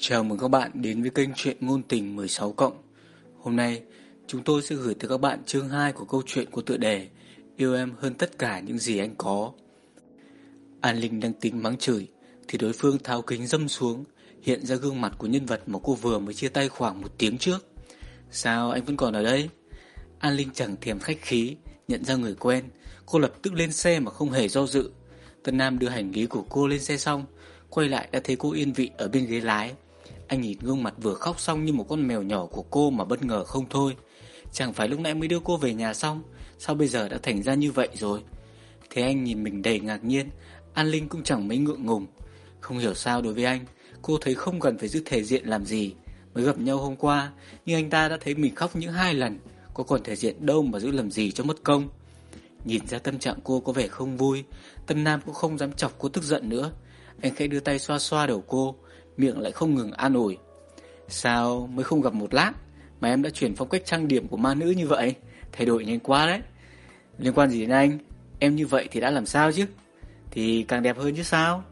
Chào mừng các bạn đến với kênh truyện ngôn tình 16 cộng. Hôm nay, chúng tôi sẽ gửi tới các bạn chương 2 của câu chuyện của tựa đề Yêu em hơn tất cả những gì anh có. An Linh đang tính mắng chửi thì đối phương tháo kính dâm xuống, hiện ra gương mặt của nhân vật mà cô vừa mới chia tay khoảng một tiếng trước. Sao anh vẫn còn ở đây? An Linh chẳng thèm khách khí, nhận ra người quen, cô lập tức lên xe mà không hề do dự. Tân Nam đưa hành lý của cô lên xe xong, quay lại đã thấy cô yên vị ở bên ghế lái. Anh nhìn gương mặt vừa khóc xong như một con mèo nhỏ của cô mà bất ngờ không thôi. Chẳng phải lúc nãy mới đưa cô về nhà xong, sao bây giờ đã thành ra như vậy rồi? Thế anh nhìn mình đầy ngạc nhiên, An Linh cũng chẳng mấy ngượng ngùng. Không hiểu sao đối với anh, cô thấy không cần phải giữ thể diện làm gì. Mới gặp nhau hôm qua, nhưng anh ta đã thấy mình khóc những hai lần, có còn thể diện đâu mà giữ làm gì cho mất công. Nhìn ra tâm trạng cô có vẻ không vui, Tân Nam cũng không dám chọc cô tức giận nữa. Anh khẽ đưa tay xoa xoa đầu cô, miệng lại không ngừng an ủi. Sao mới không gặp một lát mà em đã chuyển phong cách trang điểm của ma nữ như vậy? Thay đổi nhanh quá đấy. Liên quan gì đến anh? Em như vậy thì đã làm sao chứ? Thì càng đẹp hơn chứ sao?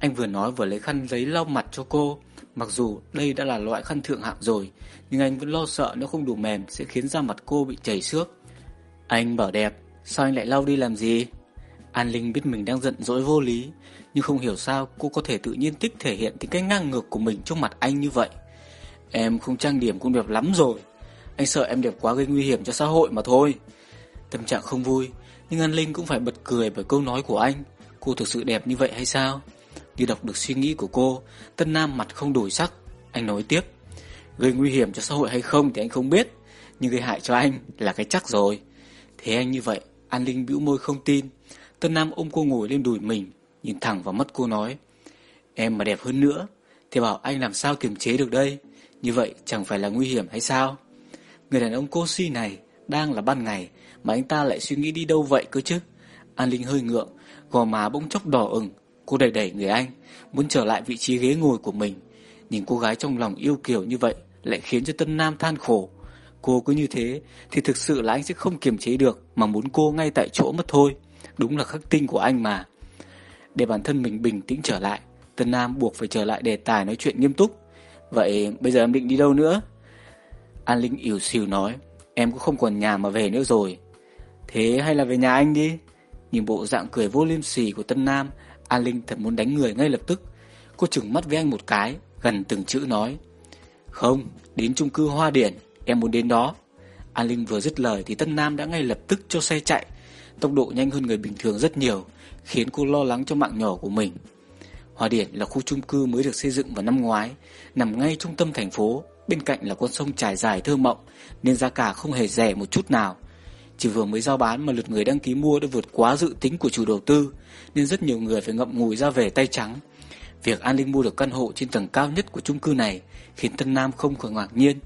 Anh vừa nói vừa lấy khăn giấy lau mặt cho cô. Mặc dù đây đã là loại khăn thượng hạng rồi, nhưng anh vẫn lo sợ nó không đủ mềm sẽ khiến da mặt cô bị chảy xước. Anh bảo đẹp, sao anh lại lau đi làm gì? An Linh biết mình đang giận dỗi vô lý, nhưng không hiểu sao cô có thể tự nhiên thích thể hiện tính cách ngang ngược của mình trước mặt anh như vậy. Em không trang điểm cũng đẹp lắm rồi. Anh sợ em đẹp quá gây nguy hiểm cho xã hội mà thôi. Tâm trạng không vui, nhưng An Linh cũng phải bật cười bởi câu nói của anh. Cô thực sự đẹp như vậy hay sao? Như đọc được suy nghĩ của cô, Tân Nam mặt không đổi sắc. Anh nói tiếp, gây nguy hiểm cho xã hội hay không thì anh không biết, nhưng gây hại cho anh là cái chắc rồi. Thế anh như vậy, An Linh bĩu môi không tin. Tân Nam ôm cô ngồi lên đùi mình, nhìn thẳng vào mắt cô nói, em mà đẹp hơn nữa, thì bảo anh làm sao kiềm chế được đây, như vậy chẳng phải là nguy hiểm hay sao? Người đàn ông cô si này đang là ban ngày mà anh ta lại suy nghĩ đi đâu vậy cơ chứ? An Linh hơi ngượng, gò má bỗng chốc đỏ ửng, cô đẩy đẩy người anh, muốn trở lại vị trí ghế ngồi của mình. Nhìn cô gái trong lòng yêu kiều như vậy lại khiến cho Tân Nam than khổ. Cô cứ như thế thì thực sự là anh sẽ không kiềm chế được mà muốn cô ngay tại chỗ mất thôi. Đúng là khắc tinh của anh mà. Để bản thân mình bình tĩnh trở lại, Tân Nam buộc phải trở lại đề tài nói chuyện nghiêm túc. Vậy bây giờ em định đi đâu nữa? An Linh ỉu xìu nói, em cũng không còn nhà mà về nữa rồi. Thế hay là về nhà anh đi? Nhìn bộ dạng cười vô liêm sỉ của Tân Nam, An Linh thật muốn đánh người ngay lập tức. Cô chừng mắt với anh một cái, gần từng chữ nói. Không, đến chung cư Hoa Điển, em muốn đến đó. An Linh vừa dứt lời thì Tân Nam đã ngay lập tức cho xe chạy. Tốc độ nhanh hơn người bình thường rất nhiều, khiến cô lo lắng cho mạng nhỏ của mình. Hoa Điển là khu chung cư mới được xây dựng vào năm ngoái, nằm ngay trung tâm thành phố, bên cạnh là con sông trải dài thơ mộng, nên giá cả không hề rẻ một chút nào. Chỉ vừa mới giao bán mà lượt người đăng ký mua đã vượt quá dự tính của chủ đầu tư, nên rất nhiều người phải ngậm ngùi ra về tay trắng. Việc An Linh mua được căn hộ trên tầng cao nhất của chung cư này khiến Tân Nam không khỏi ngạc nhiên.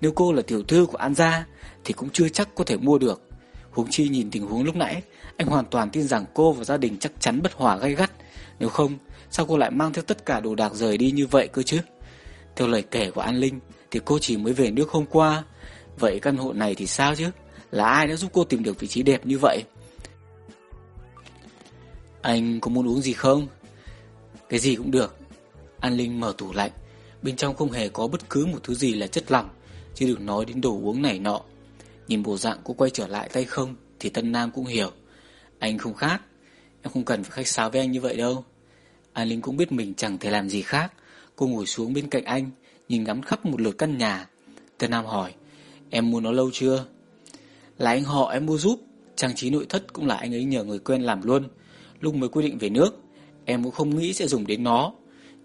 Nếu cô là tiểu thư của An gia thì cũng chưa chắc có thể mua được. Huống chi nhìn tình huống lúc nãy, anh hoàn toàn tin rằng cô và gia đình chắc chắn bất hòa gay gắt. Nếu không, sao cô lại mang theo tất cả đồ đạc rời đi như vậy cơ chứ? Theo lời kể của An Linh thì cô chỉ mới về nước hôm qua. Vậy căn hộ này thì sao chứ? Là ai đã giúp cô tìm được vị trí đẹp như vậy? Anh có muốn uống gì không? Cái gì cũng được. An Linh mở tủ lạnh. Bên trong không hề có bất cứ một thứ gì là chất lỏng, chứ đừng nói đến đồ uống này nọ. Nhìn bộ dạng cô quay trở lại tay không thì Tân Nam cũng hiểu. Anh không khác, em không cần phải khách sáo với anh như vậy đâu. An Linh cũng biết mình chẳng thể làm gì khác. Cô ngồi xuống bên cạnh anh, nhìn ngắm khắp một lượt căn nhà. Tân Nam hỏi, em mua nó lâu chưa? Là anh họ em mua giúp, trang trí nội thất cũng là anh ấy nhờ người quen làm luôn. Lúc mới quyết định về nước, em cũng không nghĩ sẽ dùng đến nó.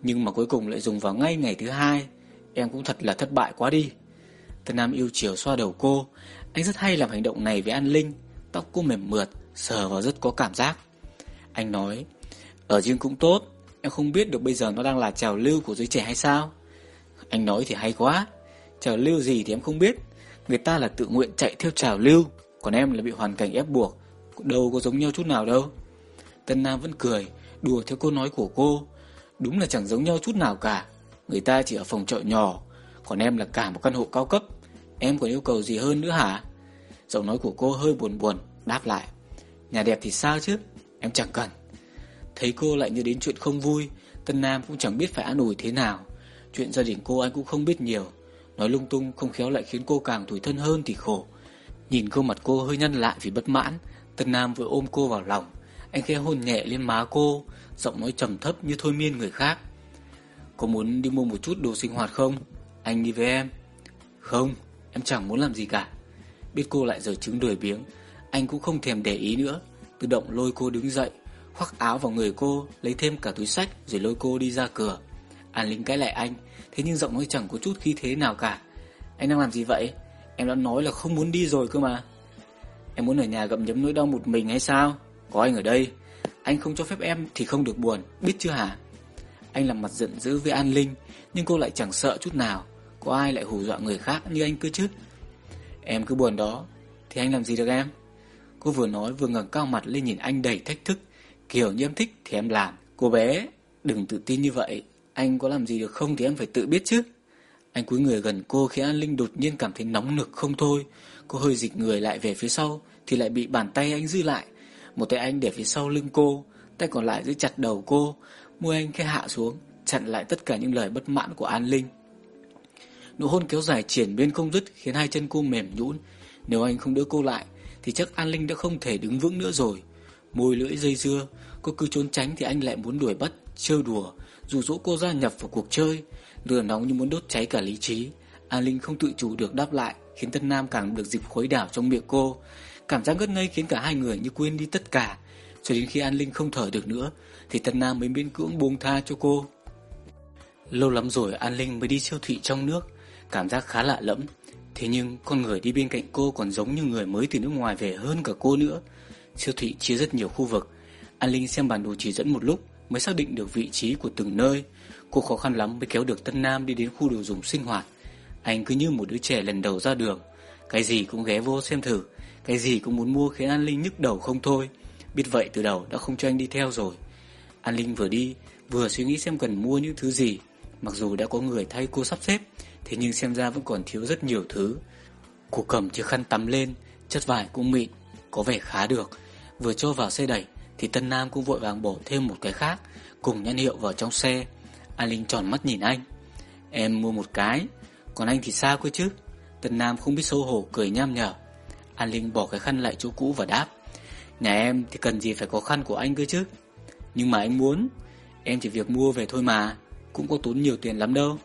Nhưng mà cuối cùng lại dùng vào ngay ngày thứ hai. Em cũng thật là thất bại quá đi. Tân Nam yêu chiều xoa đầu cô. Anh rất hay làm hành động này với An Linh. Tóc cô mềm mượt, sờ vào rất có cảm giác. Anh nói, ở riêng cũng tốt, em không biết được bây giờ nó đang là trào lưu của giới trẻ hay sao. Anh nói thì hay quá, trào lưu gì thì em không biết. Người ta là tự nguyện chạy theo trào lưu, còn em là bị hoàn cảnh ép buộc. Đâu có giống nhau chút nào đâu. Tân Nam vẫn cười, đùa theo câu nói của cô. Đúng là chẳng giống nhau chút nào cả. Người ta chỉ ở phòng trọ nhỏ, còn em là cả một căn hộ cao cấp. Em còn yêu cầu gì hơn nữa hả? Giọng nói của cô hơi buồn buồn, đáp lại. Nhà đẹp thì sao chứ? Em chẳng cần. Thấy cô lại nhớ đến chuyện không vui Tân Nam cũng chẳng biết phải an ủi thế nào. Chuyện gia đình cô anh cũng không biết nhiều. Nói lung tung không khéo lại khiến cô càng tủi thân hơn thì khổ. Nhìn gương mặt cô hơi nhăn lại vì bất mãn Tân Nam vừa ôm cô vào lòng. Anh khẽ hôn nhẹ lên má cô Giọng nói trầm thấp như thôi miên người khác. Có muốn đi mua một chút đồ sinh hoạt không? Anh đi với em. Không, em chẳng muốn làm gì cả. Biết cô lại giờ trứng đuổi biếng, Anh cũng không thèm để ý nữa. Tự động lôi cô đứng dậy, Khoác áo vào người cô, Lấy thêm cả túi sách Rồi lôi cô đi ra cửa. An Linh cãi lại anh, Thế nhưng giọng nói chẳng có chút khí thế nào cả. Anh đang làm gì vậy? Em đã nói là không muốn đi rồi cơ mà. Em muốn ở nhà gặm nhấm nỗi đau một mình hay sao? Có anh ở đây. Anh không cho phép em thì không được buồn, Biết chưa hả? Anh làm mặt giận dữ với An Linh, Nhưng cô lại chẳng sợ chút nào. Có ai lại hù dọa người khác như anh cơ chứ? Em cứ buồn đó, Thì anh làm gì được em? Cô vừa nói vừa ngẩng cao mặt lên nhìn anh đầy thách thức. Kiểu như em thích thì em làm. Cô bé, đừng tự tin như vậy. Anh có làm gì được không thì em phải tự biết chứ. Anh cúi người gần cô khi An Linh đột nhiên cảm thấy nóng nực không thôi. Cô hơi dịch người lại về phía sau, Thì lại bị bàn tay anh giữ lại. Một tay anh để phía sau lưng cô, Tay còn lại giữ chặt đầu cô. Môi anh khẽ hạ xuống, Chặn lại tất cả những lời bất mãn của An Linh. Nụ hôn kéo dài triển bên không dứt Khiến hai chân cô mềm nhũn. Nếu anh không đỡ cô lại, Thì chắc An Linh đã không thể đứng vững nữa rồi. Môi lưỡi dây dưa, Cô cứ trốn tránh thì anh lại muốn đuổi bắt, Trêu đùa. Dù dỗ cô gia nhập vào cuộc chơi, Lửa nóng như muốn đốt cháy cả lý trí. An Linh không tự chủ được đáp lại, Khiến Tân Nam càng được dịp khuấy đảo trong miệng cô. Cảm giác ngất ngây khiến cả hai người như quên đi tất cả. Cho đến khi An Linh không thở được nữa, Thì Tân Nam mới miễn cưỡng buông tha cho cô. Lâu lắm rồi An Linh mới đi siêu thị trong nước. Cảm giác khá lạ lẫm. Thế nhưng con người đi bên cạnh cô còn giống như người mới từ nước ngoài về hơn cả cô nữa. Siêu thị chia rất nhiều khu vực. An Linh xem bản đồ chỉ dẫn một lúc Mới xác định được vị trí của từng nơi. Cô khó khăn lắm mới kéo được Tân Nam đi đến khu đồ dùng sinh hoạt. Anh cứ như một đứa trẻ lần đầu ra đường. Cái gì cũng ghé vô xem thử. Cái gì cũng muốn mua khiến An Linh nhức đầu không thôi. Biết vậy từ đầu đã không cho anh đi theo rồi. An Linh vừa đi, Vừa suy nghĩ xem cần mua những thứ gì. Mặc dù đã có người thay cô sắp xếp Thế nhưng xem ra vẫn còn thiếu rất nhiều thứ. Cô cầm chiếc khăn tắm lên, Chất vải cũng mịn, Có vẻ khá được. Vừa cho vào xe đẩy, Thì Tân Nam cũng vội vàng bổ thêm một cái khác, Cùng nhãn hiệu vào trong xe. An Linh tròn mắt nhìn anh. Em mua một cái, Còn anh thì sao cơ chứ? Tân Nam không biết xấu hổ, cười nham nhở. An Linh bỏ cái khăn lại chỗ cũ và đáp. Nhà em thì cần gì phải có khăn của anh cơ chứ? Nhưng mà anh muốn, Em chỉ việc mua về thôi mà, Cũng có tốn nhiều tiền lắm đâu.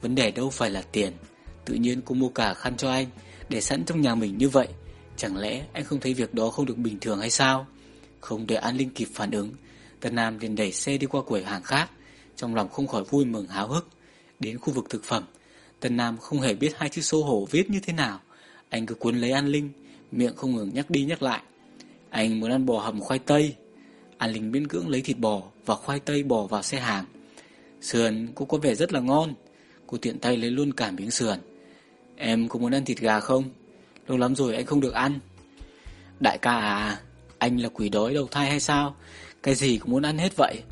Vấn đề đâu phải là tiền. Tự nhiên cô mua cả khăn cho anh, Để sẵn trong nhà mình như vậy. Chẳng lẽ anh không thấy việc đó không được bình thường hay sao? Không để An Linh kịp phản ứng, Tân Nam liền đẩy xe đi qua quầy hàng khác. Trong lòng không khỏi vui mừng háo hức. Đến khu vực thực phẩm, Tân Nam không hề biết hai chữ xô hổ viết như thế nào. Anh cứ cuốn lấy An Linh, Miệng không ngừng nhắc đi nhắc lại. Anh muốn ăn bò hầm khoai tây. An Linh miễn cưỡng lấy thịt bò Và khoai tây bò vào xe hàng. Sườn cũng có vẻ rất là ngon. Cô tiện tay lấy luôn cả miếng sườn. Em có muốn ăn thịt gà không? Lâu lắm rồi anh không được ăn. Đại ca à Anh là quỷ đói đầu thai hay sao? Cái gì cũng muốn ăn hết vậy?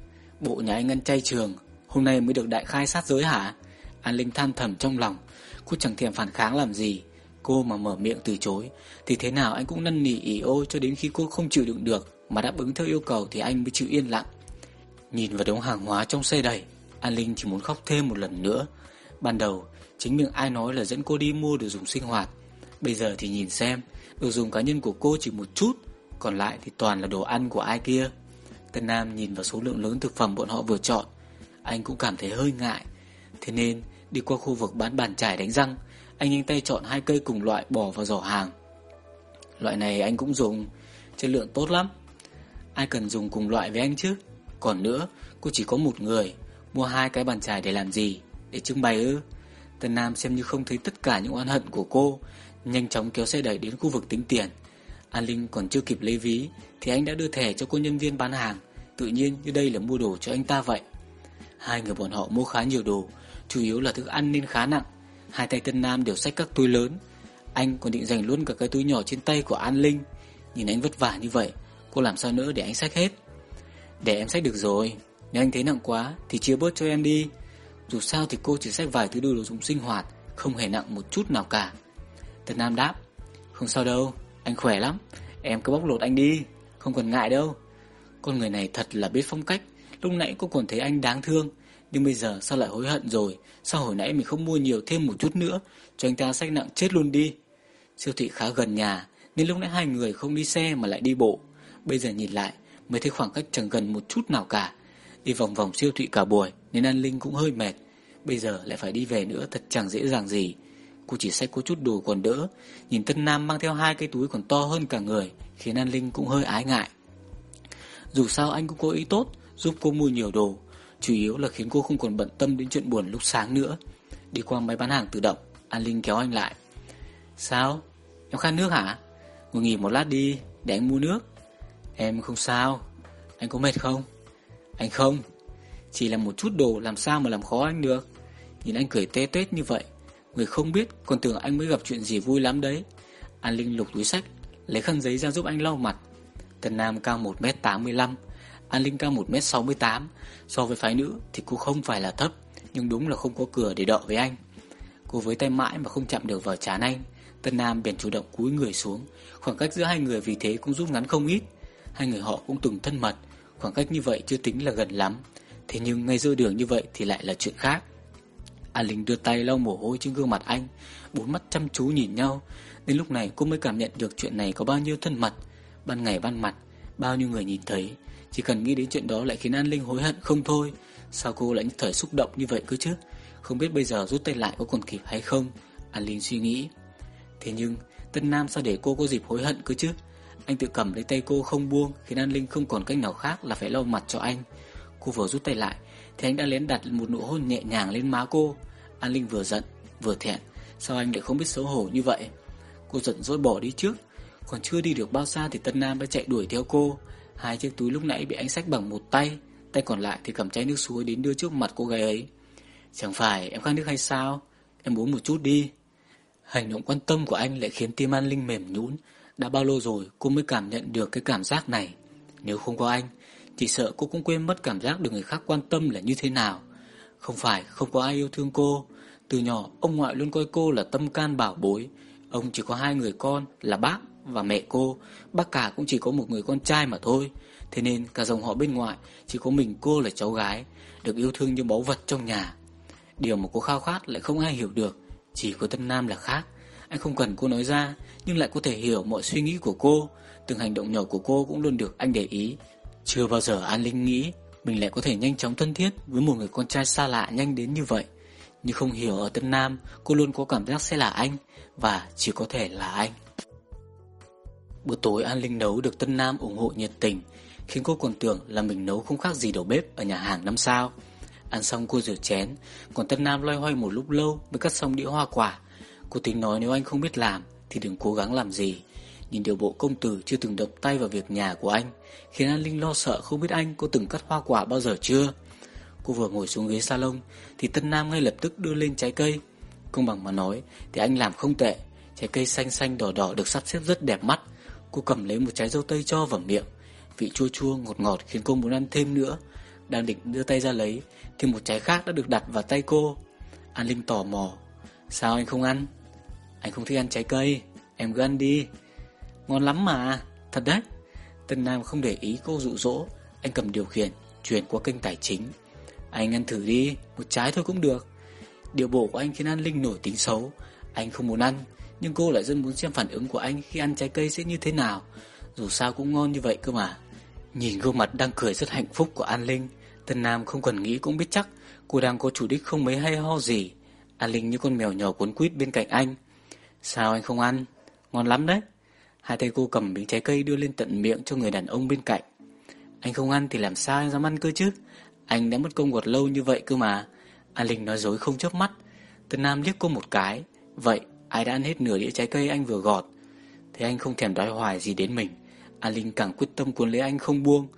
Bộ nhà anh ăn chay trường, Hôm nay mới được đại khai sát giới hả? An Linh than thầm trong lòng. Cô chẳng thèm phản kháng làm gì. Cô mà mở miệng từ chối, Thì thế nào anh cũng năn nỉ ỉ ô cho đến khi cô không chịu đựng được, Mà đáp ứng theo yêu cầu thì anh mới chịu yên lặng. Nhìn vào đống hàng hóa trong xe đầy An Linh chỉ muốn khóc thêm một lần nữa. Ban đầu, chính miệng ai nói là dẫn cô đi mua đồ dùng sinh hoạt. Bây giờ thì nhìn xem, Đồ dùng cá nhân của cô chỉ một chút, Còn lại thì toàn là đồ ăn của ai kia. Tân Nam nhìn vào số lượng lớn thực phẩm bọn họ vừa chọn. Anh cũng cảm thấy hơi ngại. Thế nên, đi qua khu vực bán bàn chải đánh răng, Anh nhanh tay chọn hai cây cùng loại bỏ vào giỏ hàng. Loại này anh cũng dùng, Chất lượng tốt lắm. Ai cần dùng cùng loại với anh chứ? Còn nữa, cô chỉ có một người, Mua hai cái bàn chải để làm gì? Để trưng bày ư? Tân Nam xem như không thấy tất cả những oan hận của cô, Nhanh chóng kéo xe đẩy đến khu vực tính tiền. An Linh còn chưa kịp lấy ví, Thì anh đã đưa thẻ cho cô nhân viên bán hàng. Tự nhiên như đây là mua đồ cho anh ta vậy. Hai người bọn họ mua khá nhiều đồ, Chủ yếu là thức ăn nên khá nặng. Hai tay Tân Nam đều xách các túi lớn. Anh còn định dành luôn cả cái túi nhỏ trên tay của An Linh. Nhìn anh vất vả như vậy, Cô làm sao nữa để anh xách hết? Để em xách được rồi Nếu anh thấy nặng quá thì chia bớt cho em đi. Dù sao thì cô chỉ xách vài thứ đồ dùng sinh hoạt Không hề nặng một chút nào cả. Tần Nam đáp Không sao đâu, anh khỏe lắm. Em cứ bóc lột anh đi Không cần ngại đâu. Con người này thật là biết phong cách Lúc nãy cô còn thấy anh đáng thương Nhưng bây giờ sao lại hối hận rồi? Sao hồi nãy mình không mua nhiều thêm một chút nữa Cho anh ta sách nặng chết luôn đi? Siêu thị khá gần nhà Nên lúc nãy hai người không đi xe mà lại đi bộ. Bây giờ nhìn lại mới thấy khoảng cách chẳng gần một chút nào cả. Đi vòng vòng siêu thị cả buổi nên An Linh cũng hơi mệt. Bây giờ lại phải đi về nữa, thật chẳng dễ dàng gì. Cô chỉ xách có chút đồ còn đỡ, Nhìn Tân Nam mang theo hai cái túi còn to hơn cả người, Khiến An Linh cũng hơi ái ngại. Dù sao anh cũng có ý tốt, Giúp cô mua nhiều đồ. Chủ yếu là khiến cô không còn bận tâm đến chuyện buồn lúc sáng nữa. Đi qua máy bán hàng tự động, An Linh kéo anh lại. Sao? Em khát nước hả? Ngồi nghỉ một lát đi, Để anh mua nước. Em không sao. Anh có mệt không? Anh không. Chỉ là một chút đồ làm sao mà làm khó anh được. Nhìn anh cười tê tết như vậy, Người không biết còn tưởng anh mới gặp chuyện gì vui lắm đấy. An Linh lục túi sách, Lấy khăn giấy ra giúp anh lau mặt. Tần Nam cao 1m85 An Linh cao 1m68 So với phái nữ thì cô không phải là thấp, Nhưng đúng là không có cửa để đợi với anh. Cô với tay mãi mà không chạm được vào chán anh, Tân Nam bèn chủ động cúi người xuống. Khoảng cách giữa hai người vì thế cũng rút ngắn không ít. Hai người họ cũng từng thân mật, Khoảng cách như vậy chưa tính là gần lắm. Thế nhưng ngay giữa đường như vậy thì lại là chuyện khác. An Linh đưa tay lau mồ hôi trên gương mặt anh, Bốn mắt chăm chú nhìn nhau. Đến lúc này cô mới cảm nhận được chuyện này có bao nhiêu thân mật, Ban ngày ban mặt, Bao nhiêu người nhìn thấy. Chỉ cần nghĩ đến chuyện đó lại khiến An Linh hối hận không thôi. Sao cô lại thời xúc động như vậy cứ chứ? Không biết bây giờ rút tay lại có còn kịp hay không? An Linh suy nghĩ. Thế nhưng, Tân Nam sao để cô có dịp hối hận cứ chứ? Anh tự cầm lấy tay cô không buông, Khiến An Linh không còn cách nào khác là phải lau mặt cho anh. Cô vừa rút tay lại, Thì anh đã lén đặt một nụ hôn nhẹ nhàng lên má cô. An Linh vừa giận, vừa thẹn. Sao anh lại không biết xấu hổ như vậy? Cô giận dỗi bỏ đi trước. Còn chưa đi được bao xa thì Tân Nam đã chạy đuổi theo cô. Hai chiếc túi lúc nãy bị anh xách bằng một tay Tay còn lại thì cầm chai nước suối đến đưa trước mặt cô gái ấy. Chẳng phải em khát nước hay sao? Em uống một chút đi. Hành động quan tâm của anh lại khiến tim An Linh mềm nhũn. Đã bao lâu rồi cô mới cảm nhận được cái cảm giác này? Nếu không có anh chỉ sợ cô cũng quên mất cảm giác được người khác quan tâm là như thế nào. Không phải, không có ai yêu thương cô. Từ nhỏ, ông ngoại luôn coi cô là tâm can bảo bối. Ông chỉ có hai người con, là bác và mẹ cô. Bác cả cũng chỉ có một người con trai mà thôi. Thế nên cả dòng họ bên ngoại, Chỉ có mình cô là cháu gái, Được yêu thương như báu vật trong nhà. Điều mà cô khao khát lại không ai hiểu được, Chỉ có Tân Nam là khác. Anh không cần cô nói ra, Nhưng lại có thể hiểu mọi suy nghĩ của cô. Từng hành động nhỏ của cô cũng luôn được anh để ý. Chưa bao giờ An Linh nghĩ Mình lại có thể nhanh chóng thân thiết Với một người con trai xa lạ nhanh đến như vậy. Nhưng không hiểu ở Tân Nam, Cô luôn có cảm giác sẽ là anh Và chỉ có thể là anh. Bữa tối An Linh nấu được Tân Nam ủng hộ nhiệt tình, Khiến cô còn tưởng là mình nấu không khác gì đầu bếp Ở nhà hàng năm sao. Ăn xong cô rửa chén, Còn Tân Nam loay hoay một lúc lâu mới cắt xong đĩa hoa quả. Cô tính nói nếu anh không biết làm Thì đừng cố gắng làm gì. Nhìn điều bộ công tử chưa từng động tay vào việc nhà của anh, Khiến An Linh lo sợ không biết anh có từng cắt hoa quả bao giờ chưa. Cô vừa ngồi xuống ghế salon, Thì Tân Nam ngay lập tức đưa lên trái cây. Công bằng mà nói, Thì anh làm không tệ. Trái cây xanh xanh đỏ đỏ được sắp xếp rất đẹp mắt. Cô cầm lấy một trái dâu tây cho vào miệng. Vị chua chua ngọt ngọt khiến cô muốn ăn thêm nữa. Đang định đưa tay ra lấy, Thì một trái khác đã được đặt vào tay cô. An Linh tò mò. Sao anh không ăn? Anh không thích ăn trái cây. Em cứ ăn đi. Ngon lắm mà. Thật đấy. Tân Nam không để ý cô dụ dỗ. Anh cầm điều khiển, Chuyển qua kênh tài chính. Anh ăn thử đi, Một trái thôi cũng được. Điều bổ của anh khiến An Linh nổi tính xấu. Anh không muốn ăn, Nhưng cô lại rất muốn xem phản ứng của anh Khi ăn trái cây sẽ như thế nào. Dù sao cũng ngon như vậy cơ mà. Nhìn gương mặt đang cười rất hạnh phúc của An Linh, Tân Nam không cần nghĩ cũng biết chắc Cô đang có chủ đích không mấy hay ho gì. An Linh như con mèo nhỏ cuốn quýt bên cạnh anh. Sao anh không ăn? Ngon lắm đấy. Hai tay cô cầm miếng trái cây đưa lên tận miệng cho người đàn ông bên cạnh. Anh không ăn thì làm sao anh dám ăn cơ chứ? Anh đã mất công gọt lâu như vậy cơ mà. An Linh nói dối không chớp mắt. Tân Nam liếc cô một cái. Vậy, ai đã ăn hết nửa đĩa trái cây anh vừa gọt? Thế anh không thèm đói hoài gì đến mình. An Linh càng quyết tâm cuốn lấy anh không buông.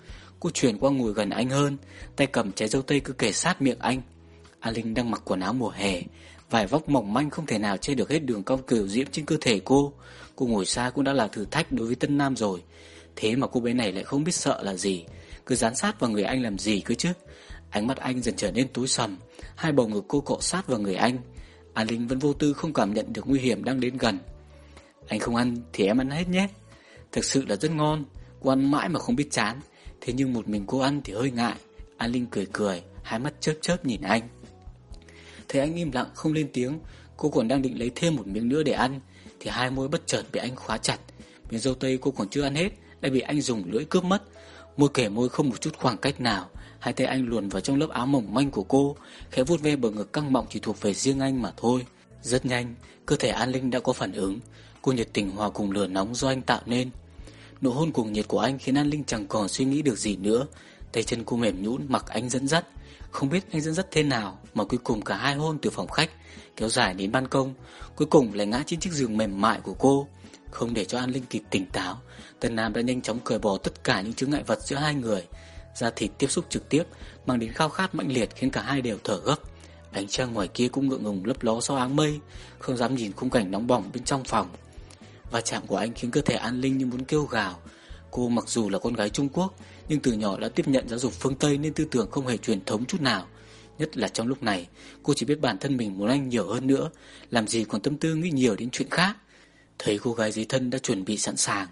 Cô chuyển qua ngồi gần anh hơn. Tay cầm trái dâu tây cứ kể sát miệng anh. An Linh đang mặc quần áo mùa hè. Vải vóc mỏng manh không thể nào che được hết đường cong kiểu diễm trên cơ thể cô. Cô ngồi xa cũng đã là thử thách đối với Tân Nam rồi. Thế mà cô bé này lại không biết sợ là gì. Cứ dán sát vào người anh làm gì cứ chứ? Ánh mắt anh dần trở nên tối sầm. Hai bầu ngực cô cọ sát vào người anh. An Linh vẫn vô tư không cảm nhận được nguy hiểm đang đến gần. Anh không ăn thì em ăn hết nhé. Thực sự là rất ngon. Cô ăn mãi mà không biết chán. Thế nhưng một mình cô ăn thì hơi ngại. An Linh cười cười, Hai mắt chớp chớp nhìn anh. Thấy anh im lặng không lên tiếng, Cô còn đang định lấy thêm một miếng nữa để ăn. Thì hai môi bất chợt bị anh khóa chặt. Miếng dâu tây cô còn chưa ăn hết Đã bị anh dùng lưỡi cướp mất. Môi kể môi không một chút khoảng cách nào, Hai tay anh luồn vào trong lớp áo mỏng manh của cô, Khẽ vuốt ve bờ ngực căng mọng chỉ thuộc về riêng anh mà thôi. Rất nhanh, Cơ thể An Linh đã có phản ứng. Cô nhiệt tình hòa cùng lửa nóng do anh tạo nên. Nụ hôn cuồng nhiệt của anh khiến An Linh chẳng còn suy nghĩ được gì nữa. Tay chân cô mềm nhũn, mặc anh dẫn dắt. Không biết anh dẫn dắt thế nào Mà cuối cùng cả hai hôn từ phòng khách, Kéo dài đến ban công. Cuối cùng lại ngã trên chiếc giường mềm mại của cô. Không để cho An Linh kịp tỉnh táo Tần Nam đã nhanh chóng cởi bỏ tất cả những chướng ngại vật giữa hai người. Da thịt tiếp xúc trực tiếp, Mang đến khao khát mãnh liệt khiến cả hai đều thở gấp. Ánh trăng ngoài kia cũng ngượng ngùng lấp ló sau áng mây, Không dám nhìn khung cảnh nóng bỏng bên trong phòng. Và chạm của anh khiến cơ thể An Linh như muốn kêu gào. Cô mặc dù là con gái Trung Quốc nhưng từ nhỏ đã tiếp nhận giáo dục phương Tây Nên tư tưởng không hề truyền thống chút nào. Nhất là trong lúc này, Cô chỉ biết bản thân mình muốn anh nhiều hơn nữa, Làm gì còn tâm tư nghĩ nhiều đến chuyện khác. Thấy cô gái dưới thân đã chuẩn bị sẵn sàng,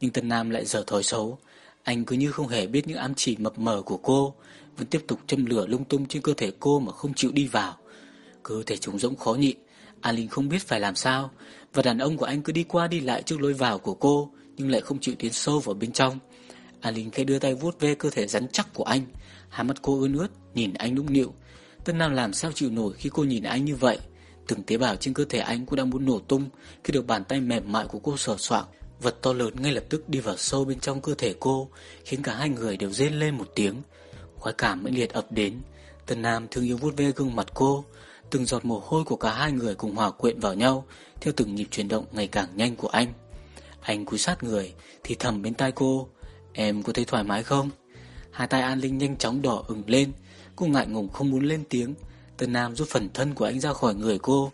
Nhưng Tân Nam lại dở thói xấu. Anh cứ như không hề biết những ám chỉ mập mờ của cô, Vẫn tiếp tục châm lửa lung tung trên cơ thể cô mà không chịu đi vào. Cơ thể trống rỗng khó nhịn An Linh không biết phải làm sao, Và đàn ông của anh cứ đi qua đi lại trước lối vào của cô, Nhưng lại không chịu tiến sâu vào bên trong. A Linh khẽ đưa tay vuốt ve cơ thể rắn chắc của anh. Hai mắt cô ươn ướt, Nhìn anh nũng nịu. Tân Nam làm sao chịu nổi khi cô nhìn anh như vậy? Từng tế bào trên cơ thể anh cũng đang muốn nổ tung Khi được bàn tay mềm mại của cô sờ soạng. Vật to lớn ngay lập tức đi vào sâu bên trong cơ thể cô, Khiến cả hai người đều rên lên một tiếng. Khoái cảm mãnh liệt ập đến. Tân Nam thương yêu vuốt ve gương mặt cô. Từng giọt mồ hôi của cả hai người cùng hòa quyện vào nhau, Theo từng nhịp chuyển động ngày càng nhanh của anh. Anh cúi sát người, Thì thầm bên tai cô. Em có thấy thoải mái không? Hai tay An Linh nhanh chóng đỏ ửng lên, Cô ngại ngùng không muốn lên tiếng. Tân Nam rút phần thân của anh ra khỏi người cô.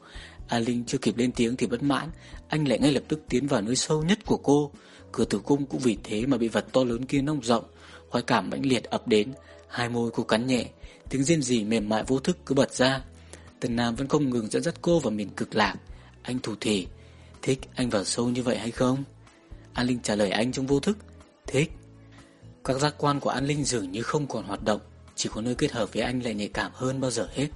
An Linh chưa kịp lên tiếng thì bất mãn, Anh lại ngay lập tức tiến vào nơi sâu nhất của cô. Cửa tử cung cũng vì thế mà bị vật to lớn kia nông rộng, Khoái cảm mãnh liệt ập đến. Hai môi cô cắn nhẹ, Tiếng riêng gì mềm mại vô thức cứ bật ra. Tần Nam vẫn không ngừng dẫn dắt cô vào miền cực lạc. Anh thủ thể, Thích anh vào sâu như vậy hay không? An Linh trả lời anh trong vô thức, Thích. Các giác quan của An Linh dường như không còn hoạt động, Chỉ có nơi kết hợp với anh lại nhạy cảm hơn bao giờ hết.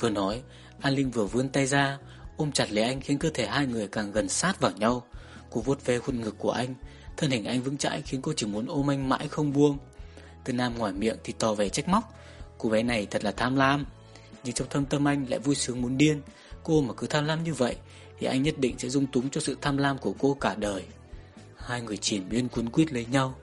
Vừa nói, An Linh vừa vươn tay ra, Ôm chặt lấy anh khiến cơ thể hai người càng gần sát vào nhau. Cô vuốt ve khuôn ngực của anh, Thân hình anh vững chãi khiến cô chỉ muốn ôm anh mãi không buông. Từ Nam ngoài miệng thì tỏ vẻ trách móc, Cô bé này thật là tham lam. Nhưng trong thâm tâm anh lại vui sướng muốn điên. Cô mà cứ tham lam như vậy Thì anh nhất định sẽ dung túng cho sự tham lam của cô cả đời. Hai người triển biên cuốn quýt lấy nhau.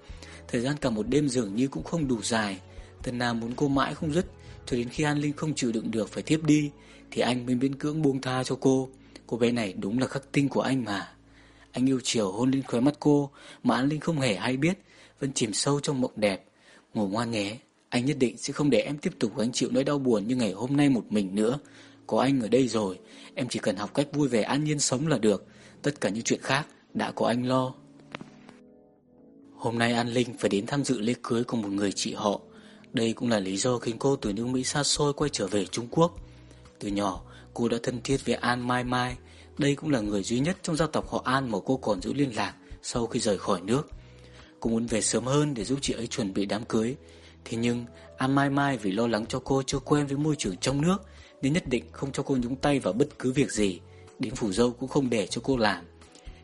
Thời gian cả một đêm dường như cũng không đủ dài. Tần Nam muốn cô mãi không dứt, Cho đến khi An Linh không chịu đựng được phải tiếp đi, Thì anh mới miễn cưỡng buông tha cho cô. Cô bé này đúng là khắc tinh của anh mà. Anh yêu chiều hôn lên khóe mắt cô, Mà An Linh không hề hay biết, Vẫn chìm sâu trong mộng đẹp. Ngủ ngoan nhé, Anh nhất định sẽ không để em tiếp tục anh chịu nỗi đau buồn như ngày hôm nay một mình nữa. Có anh ở đây rồi, Em chỉ cần học cách vui vẻ an nhiên sống là được. Tất cả những chuyện khác đã có anh lo. Hôm nay An Linh phải đến tham dự lễ cưới của một người chị họ. Đây cũng là lý do khiến cô từ nước Mỹ xa xôi quay trở về Trung Quốc. Từ nhỏ, cô đã thân thiết với An Mai Mai. Đây cũng là người duy nhất trong gia tộc họ An mà cô còn giữ liên lạc sau khi rời khỏi nước. Cô muốn về sớm hơn để giúp chị ấy chuẩn bị đám cưới. Thế nhưng, An Mai Mai vì lo lắng cho cô chưa quen với môi trường trong nước, Nên nhất định không cho cô nhúng tay vào bất cứ việc gì. Đến phủ dâu cũng không để cho cô làm.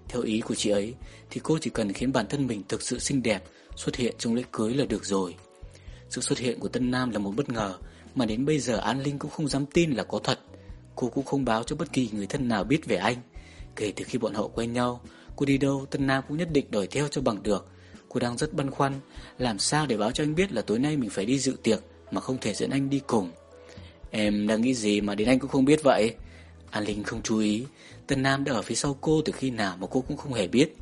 Theo ý của chị ấy, Thì cô chỉ cần khiến bản thân mình thực sự xinh đẹp, Xuất hiện trong lễ cưới là được rồi. Sự xuất hiện của Tân Nam là một bất ngờ, Mà đến bây giờ An Linh cũng không dám tin là có thật. Cô cũng không báo cho bất kỳ người thân nào biết về anh. Kể từ khi bọn họ quen nhau, Cô đi đâu Tân Nam cũng nhất định đòi theo cho bằng được. Cô đang rất băn khoăn, Làm sao để báo cho anh biết là tối nay mình phải đi dự tiệc Mà không thể dẫn anh đi cùng? Em đang nghĩ gì mà đến anh cũng không biết vậy? An Linh không chú ý Tân Nam đã ở phía sau cô từ khi nào mà cô cũng không hề biết.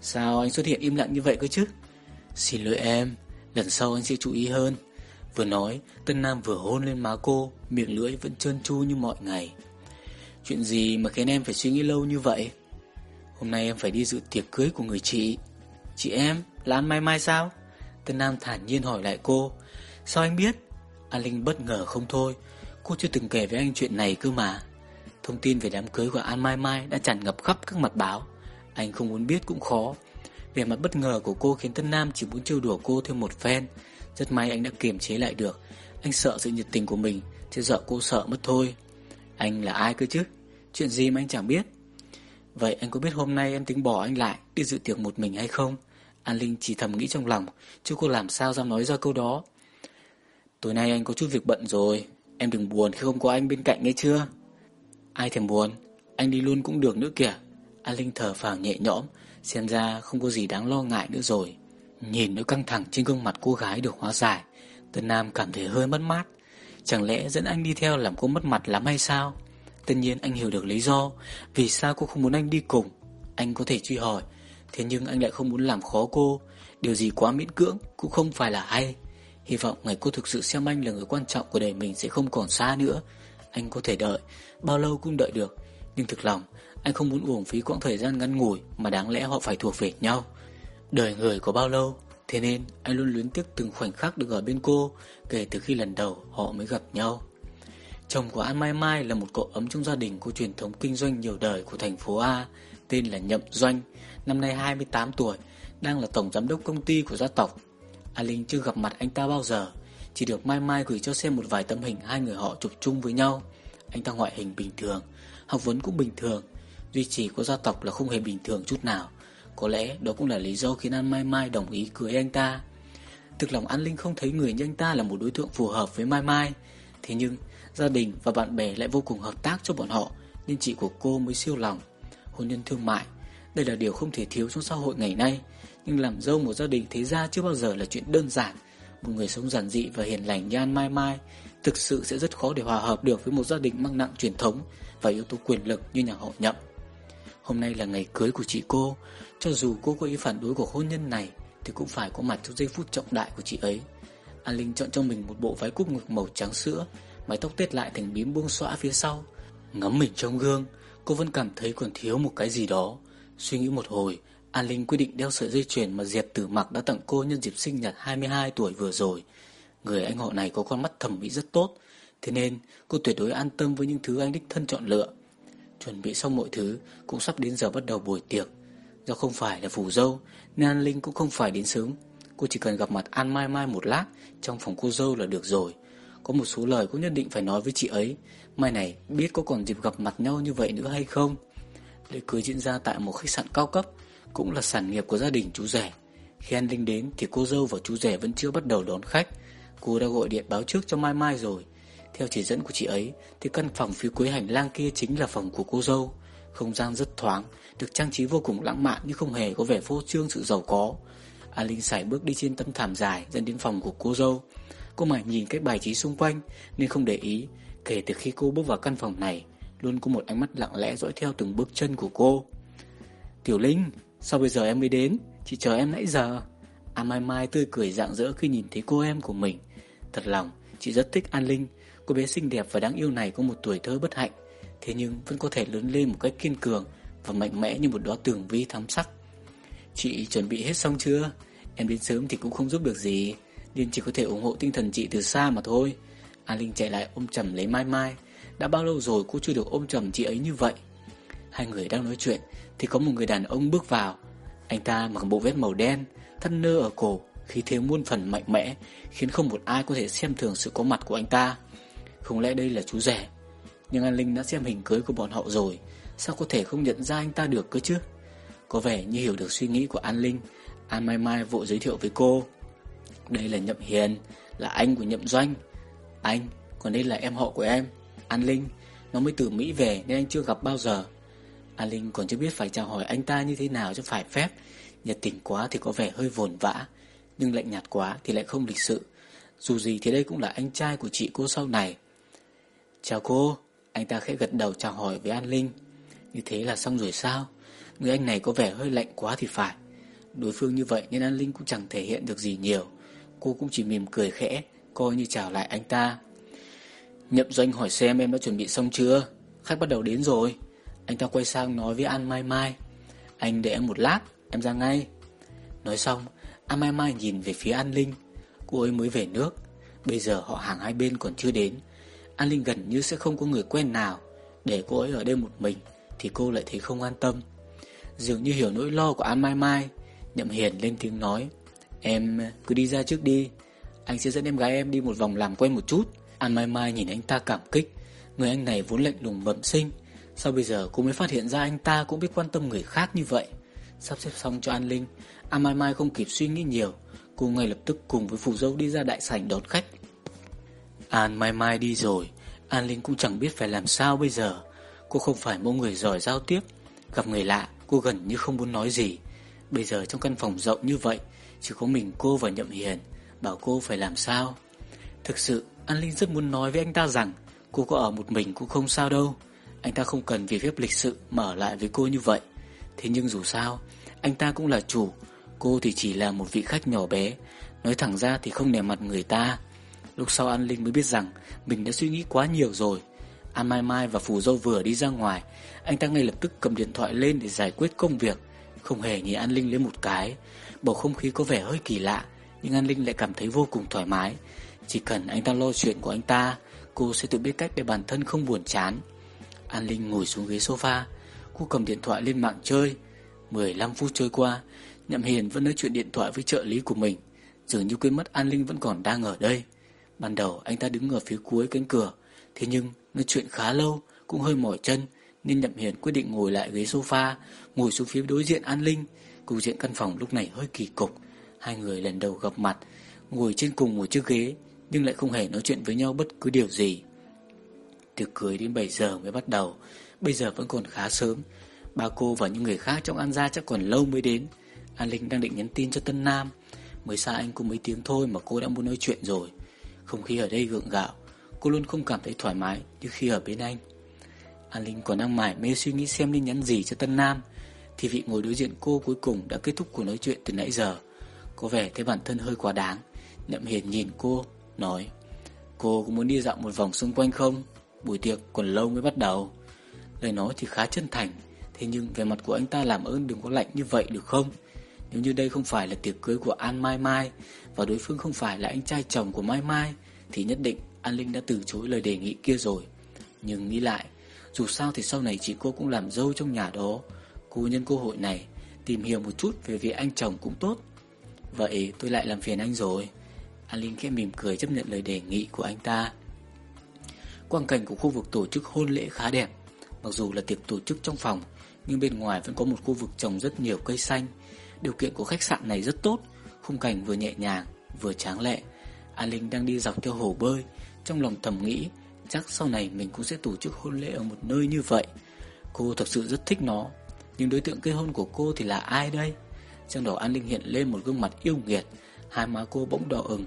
Sao anh xuất hiện im lặng như vậy cơ chứ? Xin lỗi em, Lần sau anh sẽ chú ý hơn. Vừa nói, Tân Nam vừa hôn lên má cô, Miệng lưỡi vẫn trơn tru như mọi ngày. Chuyện gì mà khiến em phải suy nghĩ lâu như vậy? Hôm nay em phải đi dự tiệc cưới của người chị. Chị em, là An Mai Mai sao? Tân Nam thản nhiên hỏi lại cô. Sao anh biết? An Linh bất ngờ không thôi. Cô chưa từng kể với anh chuyện này cơ mà. Thông tin về đám cưới của An Mai Mai Đã tràn ngập khắp các mặt báo Anh không muốn biết cũng khó Vẻ mặt bất ngờ của cô khiến Tân Nam chỉ muốn trêu đùa cô thêm một phen. Rất may anh đã kiềm chế lại được. Anh sợ sự nhiệt tình của mình, chứ sợ cô sợ mất thôi. Anh là ai cơ chứ? Chuyện gì mà anh chẳng biết. Vậy anh có biết hôm nay em tính bỏ anh lại đi dự tiệc một mình hay không? An Linh chỉ thầm nghĩ trong lòng, chứ cô làm sao dám nói ra câu đó. Tối nay anh có chút việc bận rồi, em đừng buồn khi không có anh bên cạnh nghe chưa? Ai thèm buồn, anh đi luôn cũng được nữa kìa. A Linh thở phào nhẹ nhõm, xem ra không có gì đáng lo ngại nữa rồi. Nhìn nỗi căng thẳng trên gương mặt cô gái được hóa giải, Tân Nam cảm thấy hơi mất mát. Chẳng lẽ dẫn anh đi theo làm cô mất mặt lắm hay sao? Tất nhiên anh hiểu được lý do Vì sao cô không muốn anh đi cùng Anh có thể truy hỏi Thế nhưng anh lại không muốn làm khó cô Điều gì quá miễn cưỡng cũng không phải là hay Hy vọng ngày cô thực sự xem anh là người quan trọng của đời mình sẽ không còn xa nữa anh có thể đợi Bao lâu cũng đợi được. Nhưng thực lòng anh không muốn uổng phí quãng thời gian ngắn ngủi Mà đáng lẽ họ phải thuộc về nhau. Đời người có bao lâu Thế nên anh luôn luyến tiếc từng khoảnh khắc được ở bên cô Kể từ khi lần đầu họ mới gặp nhau. Chồng của An Mai Mai là một cậu ấm trong gia đình có truyền thống kinh doanh nhiều đời của thành phố A, tên là Nhậm Doanh, năm nay 28 tuổi, đang là tổng giám đốc công ty của gia tộc. A Linh chưa gặp mặt anh ta bao giờ, chỉ được Mai Mai gửi cho xem một vài tấm hình hai người họ chụp chung với nhau. Anh ta ngoại hình bình thường, học vấn cũng bình thường, duy trì của gia tộc là không hề bình thường chút nào. Có lẽ đó cũng là lý do khiến An Mai Mai đồng ý cưới anh ta. Thực lòng An Linh không thấy người như anh ta là một đối tượng phù hợp với Mai Mai. Thế nhưng Gia đình và bạn bè lại vô cùng hợp tác cho bọn họ Nên chị của cô mới siêu lòng Hôn nhân thương mại Đây là điều không thể thiếu trong xã hội ngày nay Nhưng làm dâu một gia đình thế ra chưa bao giờ là chuyện đơn giản một người sống giản dị và hiền lành như An Mai Mai Thực sự sẽ rất khó để hòa hợp được với một gia đình mang nặng truyền thống Và yếu tố quyền lực như nhà họ nhậm Hôm nay là ngày cưới của chị cô Cho dù cô có ý phản đối của hôn nhân này Thì cũng phải có mặt trong giây phút trọng đại của chị ấy An Linh chọn cho mình một bộ váy cúc ngực màu trắng sữa mái tóc tết lại thành bím buông xõa phía sau. Ngắm mình trong gương, cô vẫn cảm thấy còn thiếu một cái gì đó. Suy nghĩ một hồi, An Linh quyết định đeo sợi dây chuyền mà Diệp Tử Mặc đã tặng cô nhân dịp sinh nhật 22 tuổi vừa rồi. Người anh họ này có con mắt thẩm mỹ rất tốt, thế nên cô tuyệt đối an tâm với những thứ anh đích thân chọn lựa. Chuẩn bị xong mọi thứ, cũng sắp đến giờ bắt đầu buổi tiệc. Do không phải là phủ dâu, nên An Linh cũng không phải đến sớm. Cô chỉ cần gặp mặt An Mai Mai một lát trong phòng cô dâu là được rồi. Có một số lời cô nhất định phải nói với chị ấy Mai này biết có còn dịp gặp mặt nhau như vậy nữa hay không Lễ cưới diễn ra tại một khách sạn cao cấp cũng là sản nghiệp của gia đình chú rể. Khi An Linh đến thì cô dâu và chú rể vẫn chưa bắt đầu đón khách. Cô đã gọi điện báo trước cho Mai Mai rồi. Theo chỉ dẫn của chị ấy, Thì căn phòng phía cuối hành lang kia chính là phòng của cô dâu. Không gian rất thoáng, Được trang trí vô cùng lãng mạn Nhưng không hề có vẻ phô trương sự giàu có. An Linh sải bước đi trên tấm thảm dài, Dẫn đến phòng của cô dâu. Cô mải nhìn cách bài trí xung quanh, Nên không để ý. Kể từ khi cô bước vào căn phòng này, Luôn có một ánh mắt lặng lẽ dõi theo từng bước chân của cô. Tiểu Linh Sao bây giờ em mới đến? Chị chờ em nãy giờ. À Mai Mai tươi cười rạng rỡ khi nhìn thấy cô em của mình. Thật lòng, chị rất thích An Linh. Cô bé xinh đẹp và đáng yêu này có một tuổi thơ bất hạnh. Thế nhưng vẫn có thể lớn lên một cách kiên cường Và mạnh mẽ như một đóa tường vi thắm sắc. Chị chuẩn bị hết xong chưa? Em đến sớm thì cũng không giúp được gì. Nên chỉ có thể ủng hộ tinh thần chị từ xa mà thôi. An Linh chạy lại ôm chầm lấy Mai Mai. Đã bao lâu rồi cô chưa được ôm chầm chị ấy như vậy? Hai người đang nói chuyện thì có một người đàn ông bước vào. Anh ta mặc bộ vest màu đen Thắt nơ ở cổ Khí thế muôn phần mạnh mẽ Khiến không một ai có thể xem thường sự có mặt của anh ta. Không lẽ đây là chú rể? Nhưng An Linh đã xem hình cưới của bọn họ rồi Sao có thể không nhận ra anh ta được cơ chứ? Có vẻ như hiểu được suy nghĩ của An Linh An Mai Mai vội giới thiệu với cô. Đây là Nhậm Hiền Là anh của Nhậm Doanh. Anh, còn đây là em họ của em. An Linh Nó mới từ Mỹ về nên anh chưa gặp bao giờ. An Linh còn chưa biết phải chào hỏi anh ta như thế nào cho phải phép. Nhiệt tình quá thì có vẻ hơi vồn vã, Nhưng lạnh nhạt quá thì lại không lịch sự. Dù gì thì đây cũng là anh trai của chị cô sau này. Chào cô, Anh ta khẽ gật đầu chào hỏi với An Linh. Như thế là xong rồi sao? Người anh này có vẻ hơi lạnh quá thì phải. Đối phương như vậy nên An Linh cũng chẳng thể hiện được gì nhiều. Cô cũng chỉ mỉm cười khẽ, Coi như chào lại anh ta. Nhậm doanh hỏi xem em đã chuẩn bị xong chưa? Khách bắt đầu đến rồi. Anh ta quay sang nói với An Mai Mai. Anh để em một lát, Em ra ngay. Nói xong, An Mai Mai nhìn về phía An Linh. Cô ấy mới về nước. Bây giờ họ hàng hai bên còn chưa đến. An Linh gần như sẽ không có người quen nào. Để cô ấy ở đây một mình, Thì cô lại thấy không an tâm. Dường như hiểu nỗi lo của An Mai Mai, Nhậm Hiền lên tiếng nói, Em cứ đi ra trước đi. Anh sẽ dẫn em gái em đi một vòng làm quen một chút. An Mai Mai nhìn anh ta cảm kích. Người anh này vốn lạnh lùng bẩm sinh. Sao bây giờ cô mới phát hiện ra anh ta cũng biết quan tâm người khác như vậy? Sắp xếp xong cho An Linh An Mai Mai không kịp suy nghĩ nhiều. Cô ngay lập tức cùng với phù dâu đi ra đại sảnh đón khách. An Mai Mai đi rồi, An Linh cũng chẳng biết phải làm sao bây giờ. Cô không phải mẫu người giỏi giao tiếp. Gặp người lạ, cô gần như không muốn nói gì. Bây giờ trong căn phòng rộng như vậy, Chỉ có mình cô và Nhậm Hiền, Bảo cô phải làm sao? Thực sự, An Linh rất muốn nói với anh ta rằng Cô có ở một mình cũng không sao đâu. Anh ta không cần vì phép lịch sự Mở lại với cô như vậy. Thế nhưng dù sao, Anh ta cũng là chủ. Cô thì chỉ là một vị khách nhỏ bé. Nói thẳng ra thì không nề mặt người ta. Lúc sau An Linh mới biết rằng Mình đã suy nghĩ quá nhiều rồi. An Mai Mai và Phù Dâu vừa đi ra ngoài, Anh ta ngay lập tức cầm điện thoại lên để giải quyết công việc. Không hề nhìn An Linh lấy một cái. Bầu không khí có vẻ hơi kỳ lạ, Nhưng An Linh lại cảm thấy vô cùng thoải mái. Chỉ cần anh ta lo chuyện của anh ta, Cô sẽ tự biết cách để bản thân không buồn chán. An Linh ngồi xuống ghế sofa, Cô cầm điện thoại lên mạng chơi. 15 phút trôi qua, Nhậm Hiền vẫn nói chuyện điện thoại với trợ lý của mình. Dường như quên mất An Linh vẫn còn đang ở đây. Ban đầu anh ta đứng ở phía cuối cánh cửa, Thế nhưng nói chuyện khá lâu Cũng hơi mỏi chân, Nên Nhậm Hiền quyết định ngồi lại ghế sofa, Ngồi xuống phía đối diện An Linh. Cục diện căn phòng lúc này hơi kỳ cục. Hai người lần đầu gặp mặt, Ngồi trên cùng một chiếc ghế, Nhưng lại không hề nói chuyện với nhau bất cứ điều gì. Tiệc cưới đến 7 giờ mới bắt đầu. Bây giờ vẫn còn khá sớm. Ba cô và những người khác trong An gia chắc còn lâu mới đến. An Linh đang định nhắn tin cho Tân Nam. Mới xa anh cũng mấy tiếng thôi mà cô đã muốn nói chuyện rồi. Không khí ở đây gượng gạo. Cô luôn không cảm thấy thoải mái như khi ở bên anh. An Linh còn đang mải mê suy nghĩ xem nên nhắn gì cho Tân Nam. Thì vị ngồi đối diện cô cuối cùng đã kết thúc cuộc nói chuyện từ nãy giờ. Có vẻ thấy bản thân hơi quá đáng. Nhậm Hiền nhìn cô, Nói, Cô có muốn đi dạo một vòng xung quanh không? Buổi tiệc còn lâu mới bắt đầu. Lời nói thì khá chân thành, Thế nhưng về mặt của anh ta làm ơn đừng có lạnh như vậy được không? Nếu như đây không phải là tiệc cưới của An Mai Mai Và đối phương không phải là anh trai chồng của Mai Mai, Thì nhất định An Linh đã từ chối lời đề nghị kia rồi. Nhưng nghĩ lại, Dù sao thì sau này chị cô cũng làm dâu trong nhà đó. Cô nhân cơ hội này, Tìm hiểu một chút về việc anh chồng cũng tốt. Vậy tôi lại làm phiền anh rồi. An Linh khẽ mỉm cười chấp nhận lời đề nghị của anh ta. Quang cảnh của khu vực tổ chức hôn lễ khá đẹp. Mặc dù là tiệc tổ chức trong phòng, Nhưng bên ngoài vẫn có một khu vực trồng rất nhiều cây xanh. Điều kiện của khách sạn này rất tốt, Khung cảnh vừa nhẹ nhàng, Vừa tráng lệ. An Linh đang đi dọc theo hồ bơi, Trong lòng thầm nghĩ Chắc sau này mình cũng sẽ tổ chức hôn lễ ở một nơi như vậy. Cô thật sự rất thích nó, Nhưng đối tượng kết hôn của cô thì là ai đây? Trong đầu An Linh hiện lên một gương mặt yêu nghiệt, Hai má cô bỗng đỏ ửng.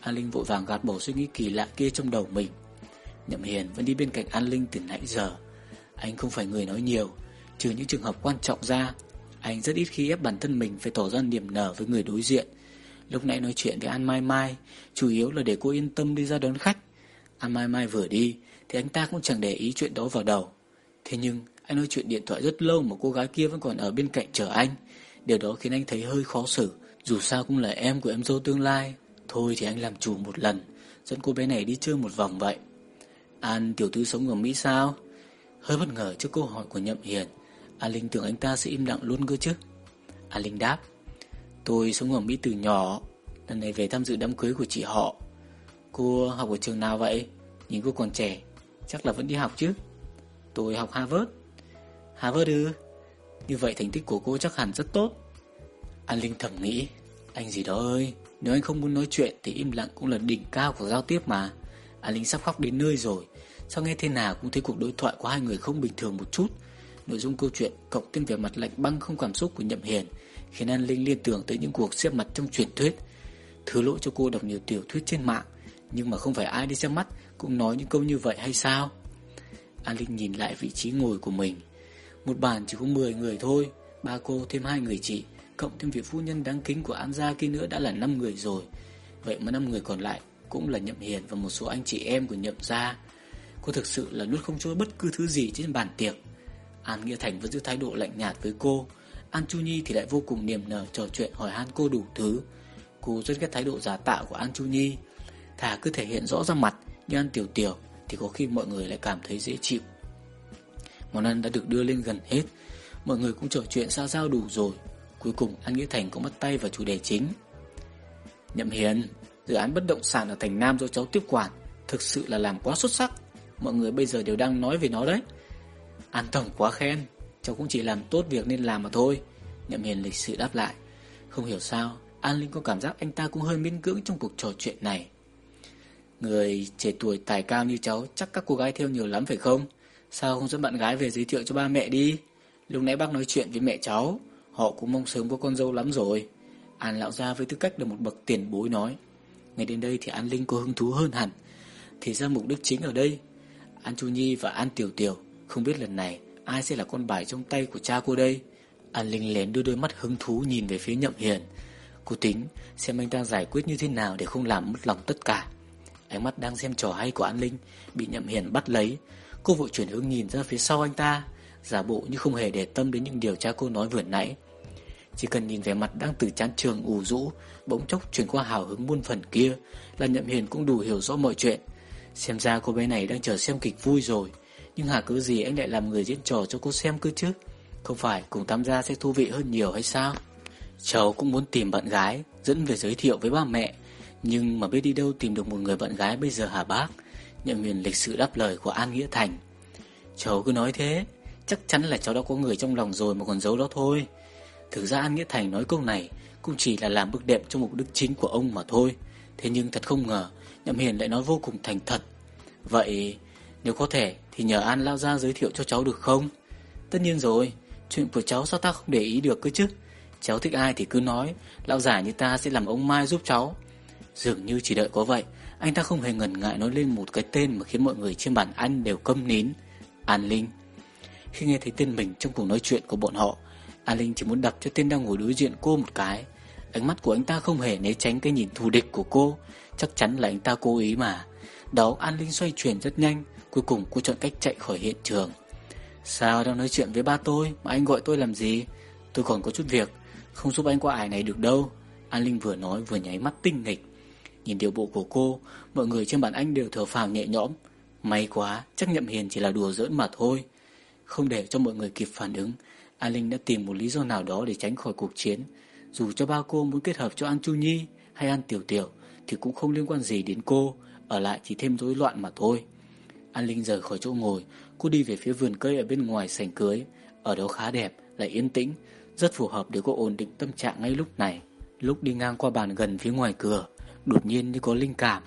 An Linh vội vàng gạt bỏ suy nghĩ kỳ lạ kia trong đầu mình. Nhậm Hiền vẫn đi bên cạnh An Linh từ nãy giờ. Anh không phải người nói nhiều, Trừ những trường hợp quan trọng ra, Anh rất ít khi ép bản thân mình phải tỏ ra niềm nở với người đối diện. Lúc nãy nói chuyện với An Mai Mai, Chủ yếu là để cô yên tâm đi ra đón khách. An Mai Mai vừa đi, Thì anh ta cũng chẳng để ý chuyện đó vào đầu. Thế nhưng, anh nói chuyện điện thoại rất lâu Mà cô gái kia vẫn còn ở bên cạnh chờ anh. Điều đó khiến anh thấy hơi khó xử. Dù sao cũng là em của em dâu tương lai. Thôi thì anh làm chủ một lần. Dẫn cô bé này đi chơi một vòng vậy. An tiểu thư sống ở Mỹ sao? Hơi bất ngờ trước câu hỏi của Nhậm Hiền An Linh tưởng anh ta sẽ im lặng luôn cơ chứ? An Linh đáp, Tôi sống ở Mỹ từ nhỏ, Lần này về tham dự đám cưới của chị họ. Cô học ở trường nào vậy? Nhìn cô còn trẻ, Chắc là vẫn đi học chứ. Tôi học Harvard. Harvard ư? Như vậy thành tích của cô chắc hẳn rất tốt. An Linh thầm nghĩ, Anh gì đó ơi, Nếu anh không muốn nói chuyện Thì im lặng cũng là đỉnh cao của giao tiếp mà. Hà Linh sắp khóc đến nơi rồi. Sao nghe thế nào cũng thấy cuộc đối thoại của hai người không bình thường một chút. Nội dung câu chuyện cộng thêm vẻ mặt lạnh băng không cảm xúc của Nhậm Hiền Khiến An Linh liên tưởng tới những cuộc xếp mặt trong truyền thuyết. Thứ lỗi cho cô đọc nhiều tiểu thuyết trên mạng, Nhưng mà không phải ai đi xem mắt Cũng nói những câu như vậy hay sao? An Linh nhìn lại vị trí ngồi của mình. Một bàn chỉ có 10 người thôi, Ba cô, thêm hai người chị, Cộng thêm vị phu nhân đáng kính của An Gia kia nữa đã là 5 người rồi. Vậy mà 5 người còn lại cũng là Nhậm Hiền và một số anh chị em của Nhậm Gia. Cô thực sự là nuốt không trôi bất cứ thứ gì trên bàn tiệc. An Nghĩa Thành vẫn giữ thái độ lạnh nhạt với cô. An Chu Nhi thì lại vô cùng niềm nở trò chuyện hỏi han cô đủ thứ. Cô rất ghét thái độ giả tạo của An Chu Nhi. Thà cứ thể hiện rõ ra mặt như An Tiểu Tiểu Thì có khi mọi người lại cảm thấy dễ chịu. Món ăn đã được đưa lên gần hết. Mọi người cũng trò chuyện xa giao đủ rồi. Cuối cùng An Nghĩa Thành cũng bắt tay vào chủ đề chính. Nhậm Hiền, dự án bất động sản ở thành Nam do cháu tiếp quản thực sự là làm quá xuất sắc. Mọi người bây giờ đều đang nói về nó đấy. An Tổng quá khen, cháu cũng chỉ làm tốt việc nên làm mà thôi. Nhậm Hiền lịch sự đáp lại. Không hiểu sao, An Linh có cảm giác anh ta cũng hơi miễn cưỡng trong cuộc trò chuyện này. Người trẻ tuổi tài cao như cháu chắc các cô gái theo nhiều lắm phải không? Sao không dẫn bạn gái về giới thiệu cho ba mẹ đi? Lúc nãy bác nói chuyện với mẹ cháu, họ cũng mong sớm có con dâu lắm rồi. An lão ra với tư cách là một bậc tiền bối nói ngay đến đây thì An Linh có hứng thú hơn hẳn. Thì ra mục đích chính ở đây, An Chu Nhi và An Tiểu Tiểu không biết lần này ai sẽ là con bài trong tay của cha cô đây. An Linh lén đưa đôi mắt hứng thú nhìn về phía Nhậm Hiền. Cô tính xem anh ta giải quyết như thế nào để không làm mất lòng tất cả. Ánh mắt đang xem trò hay của An Linh bị Nhậm Hiền bắt lấy. Cô vội chuyển hướng nhìn ra phía sau anh ta, giả bộ như không hề để tâm đến những điều cha cô nói vừa nãy. Chỉ cần nhìn vẻ mặt đang từ chán trường ủ rũ, bỗng chốc chuyển qua hào hứng muôn phần kia, là Nhậm Hiền cũng đủ hiểu rõ mọi chuyện. Xem ra cô bé này đang chờ xem kịch vui rồi, nhưng hà cứ gì anh lại làm người diễn trò cho cô xem cơ chứ? Không phải cùng tham gia sẽ thú vị hơn nhiều hay sao? Cháu cũng muốn tìm bạn gái, dẫn về giới thiệu với ba mẹ, nhưng mà biết đi đâu tìm được một người bạn gái bây giờ hả bác? Nhậm Hiền lịch sự đáp lời của An Nghĩa Thành. Cháu cứ nói thế, chắc chắn là cháu đã có người trong lòng rồi mà còn giấu đó thôi. Thực ra An Nghĩa Thành nói câu này cũng chỉ là làm bức đệm cho mục đích chính của ông mà thôi. Thế nhưng thật không ngờ, Nhậm Hiền lại nói vô cùng thành thật. Vậy, nếu có thể thì nhờ An lao ra giới thiệu cho cháu được không? Tất nhiên rồi, chuyện của cháu sao ta không để ý được cơ chứ? Cháu thích ai thì cứ nói, lão giả như ta sẽ làm ông Mai giúp cháu. Dường như chỉ đợi có vậy, anh ta không hề ngần ngại nói lên một cái tên mà khiến mọi người trên bàn ăn đều câm nín. An Linh. Khi nghe thấy tên mình trong cuộc nói chuyện của bọn họ, A Linh chỉ muốn đập cho tên đang ngồi đối diện cô một cái. Ánh mắt của anh ta không hề né tránh cái nhìn thù địch của cô, chắc chắn là anh ta cố ý mà. Đó An Linh xoay chuyển rất nhanh, cuối cùng cô chọn cách chạy khỏi hiện trường. Sao đang nói chuyện với ba tôi mà anh gọi tôi làm gì? Tôi còn có chút việc, không giúp anh qua ải này được đâu. An Linh vừa nói vừa nháy mắt tinh nghịch. Nhìn điều bộ của cô, mọi người trên bàn anh đều thở phào nhẹ nhõm. May quá, chắc Nhậm Hiền chỉ là đùa giỡn mà thôi. Không để cho mọi người kịp phản ứng, A Linh đã tìm một lý do nào đó để tránh khỏi cuộc chiến. Dù cho ba cô muốn kết hợp cho An Chu Nhi hay An Tiểu Tiểu thì cũng không liên quan gì đến cô, ở lại chỉ thêm rối loạn mà thôi. An Linh rời khỏi chỗ ngồi, cô đi về phía vườn cây ở bên ngoài sảnh cưới. Ở đó khá đẹp, lại yên tĩnh, rất phù hợp để cô ổn định tâm trạng ngay lúc này. Lúc đi ngang qua bàn gần phía ngoài cửa, đột nhiên như có linh cảm,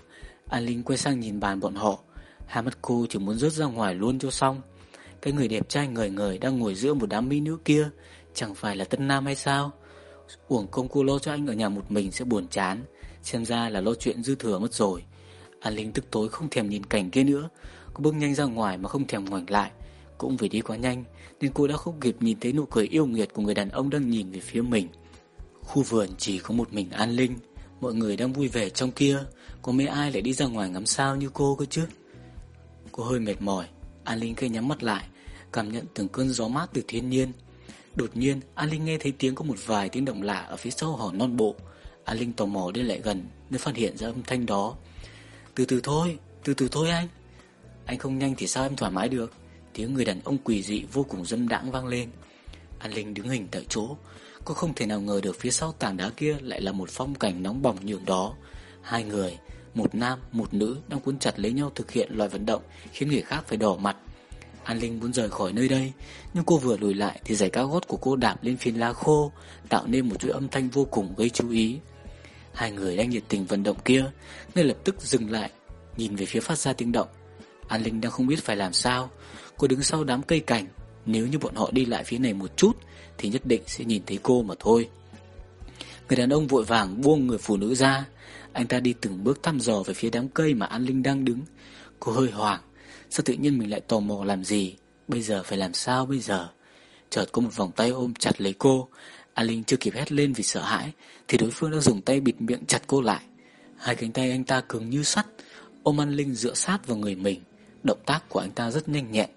An Linh quay sang nhìn bàn bọn họ. Hai mắt cô chỉ muốn rớt ra ngoài luôn cho xong. Cái người đẹp trai ngời ngời đang ngồi giữa một đám mỹ nữ kia, chẳng phải là Tân Nam hay sao? Uổng công cô lo cho anh ở nhà một mình sẽ buồn chán, xem ra là lo chuyện dư thừa mất rồi. An Linh tức tối không thèm nhìn cảnh kia nữa, cô bước nhanh ra ngoài mà không thèm ngoảnh lại. Cũng vì đi quá nhanh nên cô đã không kịp nhìn thấy nụ cười yêu nghiệt của người đàn ông đang nhìn về phía mình. Khu vườn chỉ có một mình An Linh, mọi người đang vui vẻ trong kia, có mấy ai lại đi ra ngoài ngắm sao như cô cơ chứ? Cô hơi mệt mỏi, An Linh khẽ nhắm mắt lại, cảm nhận từng cơn gió mát từ thiên nhiên. Đột nhiên, An Linh nghe thấy tiếng có một vài tiếng động lạ ở phía sau hòn non bộ. An Linh tò mò đi lại gần, nên phát hiện ra âm thanh đó. Từ từ thôi, từ từ thôi anh. Anh không nhanh thì sao em thoải mái được? Tiếng người đàn ông quỷ dị vô cùng dâm đãng vang lên. An Linh đứng hình tại chỗ, cô không thể nào ngờ được phía sau tảng đá kia lại là một phong cảnh nóng bỏng như đó. Hai người, một nam, một nữ đang cuốn chặt lấy nhau thực hiện loại vận động khiến người khác phải đỏ mặt. An Linh muốn rời khỏi nơi đây, nhưng cô vừa lùi lại thì giày cao gót của cô đạp lên phiến lá khô, tạo nên một chuỗi âm thanh vô cùng gây chú ý. Hai người đang nhiệt tình vận động kia, nên lập tức dừng lại, nhìn về phía phát ra tiếng động. An Linh đang không biết phải làm sao, cô đứng sau đám cây cảnh, nếu như bọn họ đi lại phía này một chút thì nhất định sẽ nhìn thấy cô mà thôi. Người đàn ông vội vàng buông người phụ nữ ra, anh ta đi từng bước thăm dò về phía đám cây mà An Linh đang đứng. Cô hơi hoảng, sao tự nhiên mình lại tò mò làm gì? Bây giờ phải làm sao bây giờ? Chợt có một vòng tay ôm chặt lấy cô. An Linh chưa kịp hét lên vì sợ hãi, thì đối phương đã dùng tay bịt miệng chặt cô lại. Hai cánh tay anh ta cứng như sắt, ôm An Linh dựa sát vào người mình. Động tác của anh ta rất nhanh nhẹn,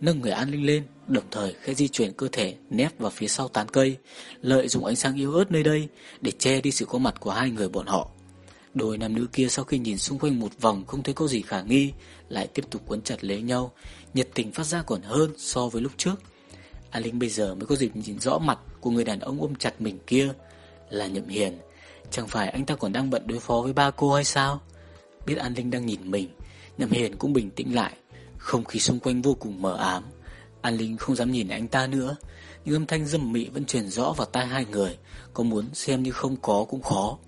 nâng người An Linh lên, đồng thời khẽ di chuyển cơ thể nép vào phía sau tán cây, lợi dụng ánh sáng yếu ớt nơi đây để che đi sự có mặt của hai người bọn họ. Đôi nam nữ kia sau khi nhìn xung quanh một vòng không thấy có gì khả nghi, lại tiếp tục quấn chặt lấy nhau, nhiệt tình phát ra còn hơn so với lúc trước. A Linh bây giờ mới có dịp nhìn rõ mặt của người đàn ông ôm chặt mình kia là Nhậm Hiền. Chẳng phải anh ta còn đang bận đối phó với ba cô hay sao? Biết An Linh đang nhìn mình, Nhậm Hiền cũng bình tĩnh lại. Không khí xung quanh vô cùng mờ ám. An Linh không dám nhìn anh ta nữa, nhưng âm thanh dâm mị vẫn truyền rõ vào tai hai người, có muốn xem như không có cũng khó.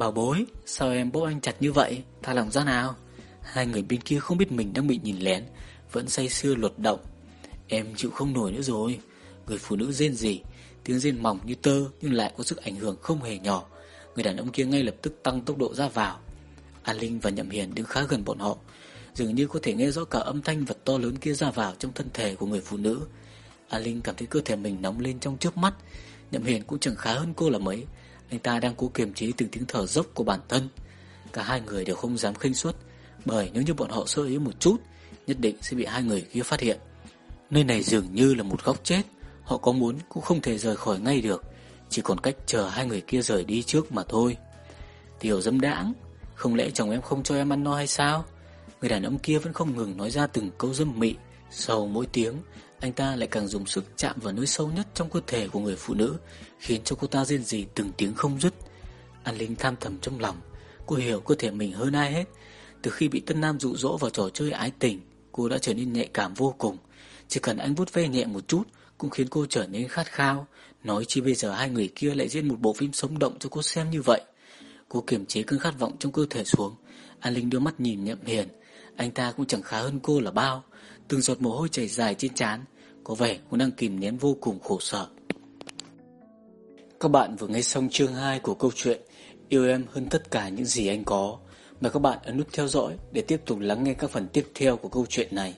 Bảo bối, sao em bố anh chặt như vậy? Tha lòng ra nào? Hai người bên kia không biết mình đang bị nhìn lén, vẫn say sưa luật động. Em chịu không nổi nữa rồi. Người phụ nữ rên rỉ, tiếng rên mỏng như tơ nhưng lại có sức ảnh hưởng không hề nhỏ. Người đàn ông kia ngay lập tức tăng tốc độ ra vào. An Linh và Nhậm Hiền đứng khá gần bọn họ, dường như có thể nghe rõ cả âm thanh vật to lớn kia ra vào trong thân thể của người phụ nữ. An Linh cảm thấy cơ thể mình nóng lên trong chớp mắt. Nhậm Hiền cũng chẳng khá hơn cô là mấy. Anh ta đang cố kiềm chế từng tiếng thở dốc của bản thân. Cả hai người đều không dám khinh suất, bởi nếu như bọn họ sơ ý một chút, nhất định sẽ bị hai người kia phát hiện. Nơi này dường như là một góc chết, họ có muốn cũng không thể rời khỏi ngay được, chỉ còn cách chờ hai người kia rời đi trước mà thôi. Tiểu dâm đãng, không lẽ chồng em không cho em ăn no hay sao? Người đàn ông kia vẫn không ngừng nói ra từng câu dâm mị, sau mỗi tiếng, anh ta lại càng dùng sức chạm vào nơi sâu nhất trong cơ thể của người phụ nữ, khiến cho cô ta rên rỉ từng tiếng không dứt. An Linh tham thầm trong lòng, cô hiểu cơ thể mình hơn ai hết. Từ khi bị Tân Nam dụ dỗ vào trò chơi ái tình, cô đã trở nên nhạy cảm vô cùng. Chỉ cần anh vuốt ve nhẹ một chút cũng khiến cô trở nên khát khao. Nói chi bây giờ hai người kia lại diễn một bộ phim sống động cho cô xem như vậy. Cô kiềm chế cơn khát vọng trong cơ thể xuống. An Linh đưa mắt nhìn Nhậm Hiền. Anh ta cũng chẳng khá hơn cô là bao. Từng giọt mồ hôi chảy dài trên trán, có vẻ cũng đang kìm nén vô cùng khổ sở. Các bạn vừa nghe xong chương 2 của câu chuyện Yêu em hơn tất cả những gì anh có. Mời các bạn ấn nút theo dõi để tiếp tục lắng nghe các phần tiếp theo của câu chuyện này.